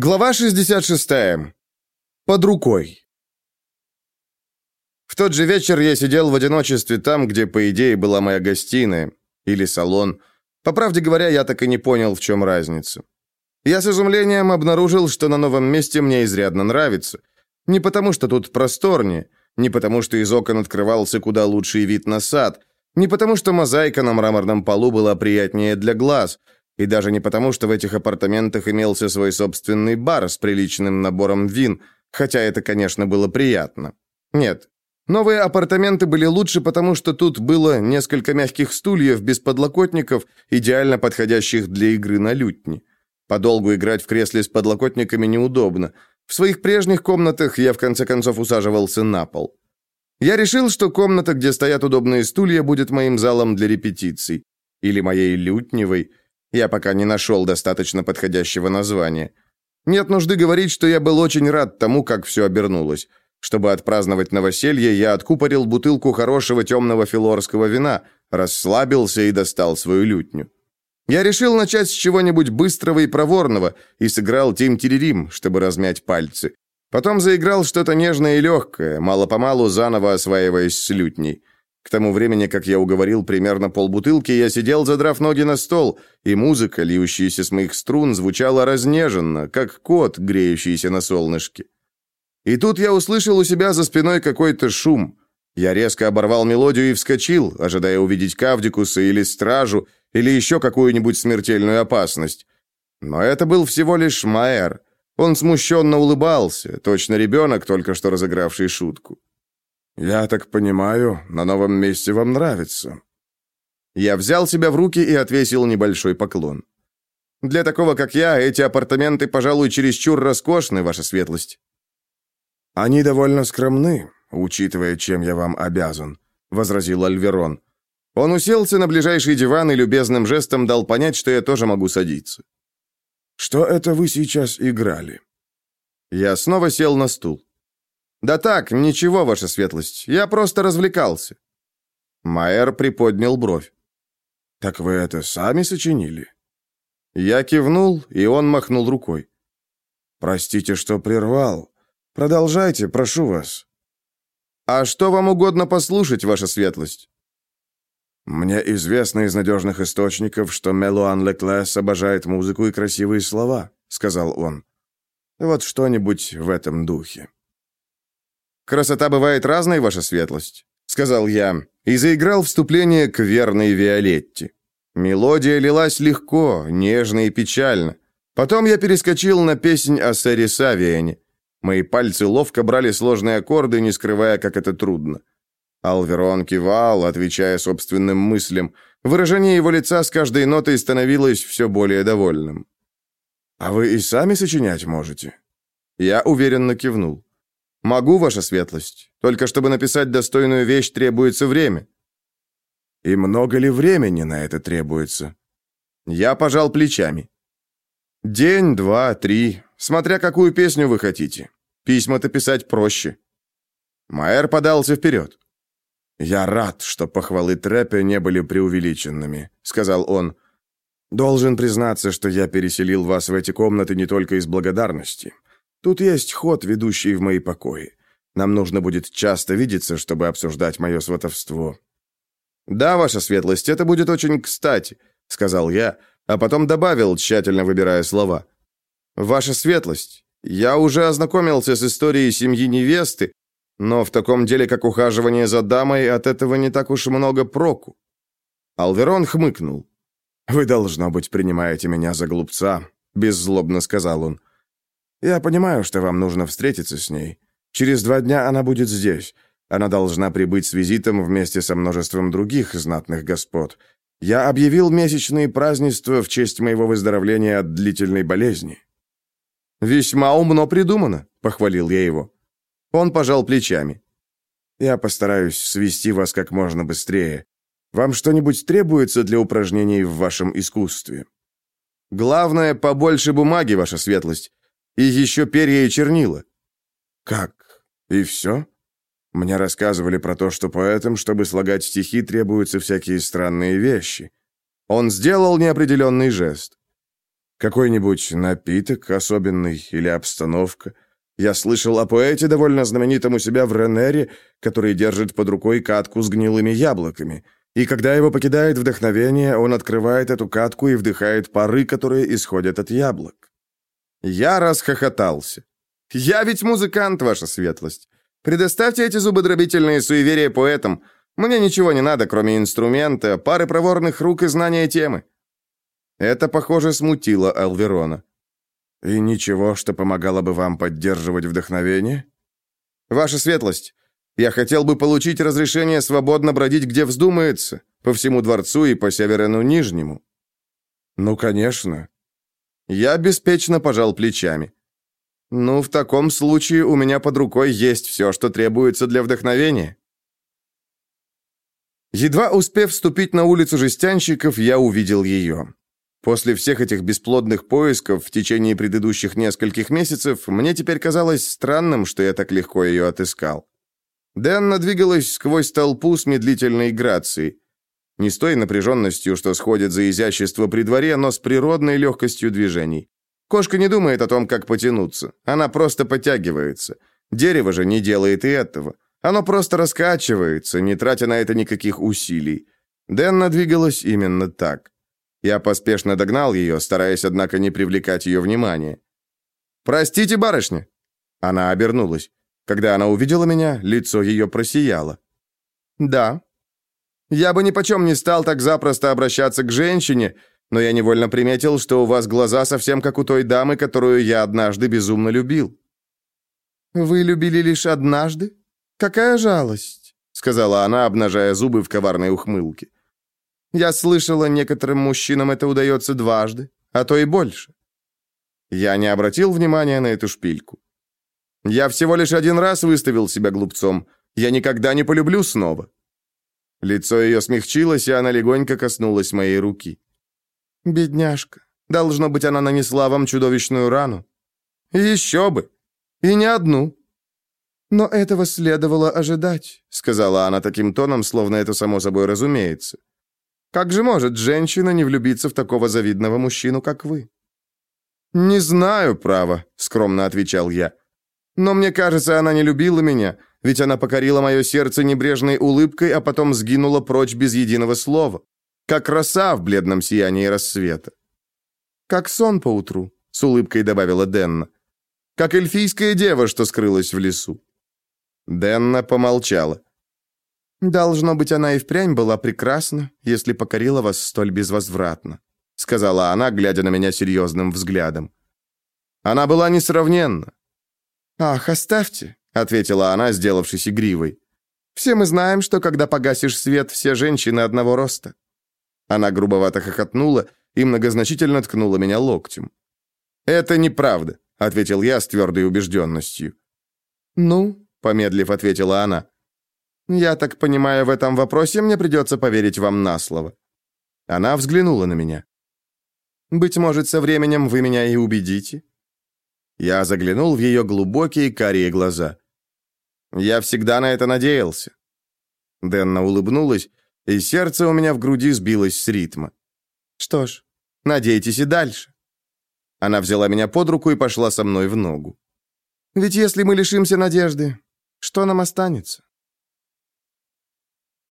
Глава 66. Под рукой. В тот же вечер я сидел в одиночестве там, где, по идее, была моя гостиная. Или салон. По правде говоря, я так и не понял, в чем разница. Я с изумлением обнаружил, что на новом месте мне изрядно нравится. Не потому, что тут просторнее, не потому, что из окон открывался куда лучший вид на сад, не потому, что мозаика на мраморном полу была приятнее для глаз – и даже не потому, что в этих апартаментах имелся свой собственный бар с приличным набором вин, хотя это, конечно, было приятно. Нет. Новые апартаменты были лучше, потому что тут было несколько мягких стульев без подлокотников, идеально подходящих для игры на лютне. Подолгу играть в кресле с подлокотниками неудобно. В своих прежних комнатах я в конце концов усаживался на пол. Я решил, что комната, где стоят удобные стулья, будет моим залом для репетиций. Или моей лютневой. Я пока не нашел достаточно подходящего названия. Нет нужды говорить, что я был очень рад тому, как все обернулось. Чтобы отпраздновать новоселье, я откупорил бутылку хорошего темного филорского вина, расслабился и достал свою лютню. Я решил начать с чего-нибудь быстрого и проворного и сыграл Тим-Терерим, чтобы размять пальцы. Потом заиграл что-то нежное и легкое, мало-помалу заново осваиваясь с лютней. К тому времени, как я уговорил примерно полбутылки, я сидел, задрав ноги на стол, и музыка, льющаяся с моих струн, звучала разнеженно, как кот, греющийся на солнышке. И тут я услышал у себя за спиной какой-то шум. Я резко оборвал мелодию и вскочил, ожидая увидеть Кавдикуса или стражу, или еще какую-нибудь смертельную опасность. Но это был всего лишь Маэр. Он смущенно улыбался, точно ребенок, только что разыгравший шутку. «Я так понимаю, на новом месте вам нравится». Я взял себя в руки и отвесил небольшой поклон. «Для такого, как я, эти апартаменты, пожалуй, чересчур роскошны, ваша светлость». «Они довольно скромны, учитывая, чем я вам обязан», — возразил Альверон. Он уселся на ближайший диван и любезным жестом дал понять, что я тоже могу садиться. «Что это вы сейчас играли?» Я снова сел на стул. «Да так, ничего, ваша светлость. Я просто развлекался». Майер приподнял бровь. «Так вы это сами сочинили?» Я кивнул, и он махнул рукой. «Простите, что прервал. Продолжайте, прошу вас». «А что вам угодно послушать, ваша светлость?» «Мне известно из надежных источников, что Мелуан Леклес обожает музыку и красивые слова», — сказал он. «Вот что-нибудь в этом духе». «Красота бывает разной, ваша светлость», — сказал я, и заиграл вступление к верной Виолетте. Мелодия лилась легко, нежно и печально. Потом я перескочил на песнь о сэре Савиэне. Мои пальцы ловко брали сложные аккорды, не скрывая, как это трудно. Алверон кивал, отвечая собственным мыслям. Выражение его лица с каждой нотой становилось все более довольным. «А вы и сами сочинять можете?» Я уверенно кивнул. «Могу, ваша светлость. Только чтобы написать достойную вещь, требуется время». «И много ли времени на это требуется?» Я пожал плечами. «День, два, три, смотря какую песню вы хотите. Письма-то писать проще». Майер подался вперед. «Я рад, что похвалы Трэпе не были преувеличенными», — сказал он. «Должен признаться, что я переселил вас в эти комнаты не только из благодарности. Тут есть ход, ведущий в мои покои. Нам нужно будет часто видеться, чтобы обсуждать мое сватовство». «Да, ваша светлость, это будет очень кстати», — сказал я, а потом добавил, тщательно выбирая слова. «Ваша светлость, я уже ознакомился с историей семьи невесты, но в таком деле, как ухаживание за дамой, от этого не так уж много проку». Алверон хмыкнул. «Вы, должно быть, принимаете меня за глупца», — беззлобно сказал он. Я понимаю, что вам нужно встретиться с ней. Через два дня она будет здесь. Она должна прибыть с визитом вместе со множеством других знатных господ. Я объявил месячные празднества в честь моего выздоровления от длительной болезни». «Весьма умно придумано», — похвалил я его. Он пожал плечами. «Я постараюсь свести вас как можно быстрее. Вам что-нибудь требуется для упражнений в вашем искусстве?» «Главное, побольше бумаги, ваша светлость. И еще перья и чернила». «Как? И все?» Мне рассказывали про то, что поэтам, чтобы слагать стихи, требуются всякие странные вещи. Он сделал неопределенный жест. Какой-нибудь напиток особенный или обстановка? Я слышал о поэте, довольно знаменитом у себя в Ренере, который держит под рукой катку с гнилыми яблоками. И когда его покидает вдохновение, он открывает эту катку и вдыхает пары, которые исходят от яблок. Я расхохотался. «Я ведь музыкант, ваша светлость. Предоставьте эти зубодробительные суеверия поэтам. Мне ничего не надо, кроме инструмента, пары проворных рук и знания темы». Это, похоже, смутило Алверона. «И ничего, что помогало бы вам поддерживать вдохновение?» «Ваша светлость, я хотел бы получить разрешение свободно бродить, где вздумается, по всему дворцу и по Северину Нижнему». «Ну, конечно». Я беспечно пожал плечами. «Ну, в таком случае у меня под рукой есть все, что требуется для вдохновения». Едва успев вступить на улицу жестянщиков, я увидел ее. После всех этих бесплодных поисков в течение предыдущих нескольких месяцев, мне теперь казалось странным, что я так легко ее отыскал. Дэнна двигалась сквозь толпу с медлительной грацией. Не с той напряженностью, что сходит за изящество при дворе, но с природной легкостью движений. Кошка не думает о том, как потянуться. Она просто подтягивается. Дерево же не делает и этого. Оно просто раскачивается, не тратя на это никаких усилий. Дэнна двигалась именно так. Я поспешно догнал ее, стараясь, однако, не привлекать ее внимания. «Простите, барышня!» Она обернулась. Когда она увидела меня, лицо ее просияло. «Да». «Я бы ни почем не стал так запросто обращаться к женщине, но я невольно приметил, что у вас глаза совсем как у той дамы, которую я однажды безумно любил». «Вы любили лишь однажды? Какая жалость!» сказала она, обнажая зубы в коварной ухмылке. Я слышала, некоторым мужчинам это удается дважды, а то и больше. Я не обратил внимания на эту шпильку. Я всего лишь один раз выставил себя глупцом. Я никогда не полюблю снова. Лицо ее смягчилось, и она легонько коснулась моей руки. «Бедняжка. Должно быть, она нанесла вам чудовищную рану». «Еще бы! И не одну». «Но этого следовало ожидать», — сказала она таким тоном, словно это само собой разумеется. Как же может женщина не влюбиться в такого завидного мужчину, как вы? Не знаю, право, скромно отвечал я. Но мне кажется, она не любила меня, ведь она покорила мое сердце небрежной улыбкой, а потом сгинула прочь без единого слова, как роса в бледном сиянии рассвета. Как сон поутру, с улыбкой добавила Денна. Как эльфийская дева, что скрылась в лесу. Денна помолчала. «Должно быть, она и впрямь была прекрасна, если покорила вас столь безвозвратно», сказала она, глядя на меня серьезным взглядом. «Она была несравненна». «Ах, оставьте», — ответила она, сделавшись игривой. «Все мы знаем, что когда погасишь свет, все женщины одного роста». Она грубовато хохотнула и многозначительно ткнула меня локтем. «Это неправда», — ответил я с твердой убежденностью. «Ну», — помедлив ответила она, — «Я так понимаю, в этом вопросе мне придется поверить вам на слово». Она взглянула на меня. «Быть может, со временем вы меня и убедите?» Я заглянул в ее глубокие карие глаза. «Я всегда на это надеялся». Дэнна улыбнулась, и сердце у меня в груди сбилось с ритма. «Что ж, надейтесь и дальше». Она взяла меня под руку и пошла со мной в ногу. «Ведь если мы лишимся надежды, что нам останется?»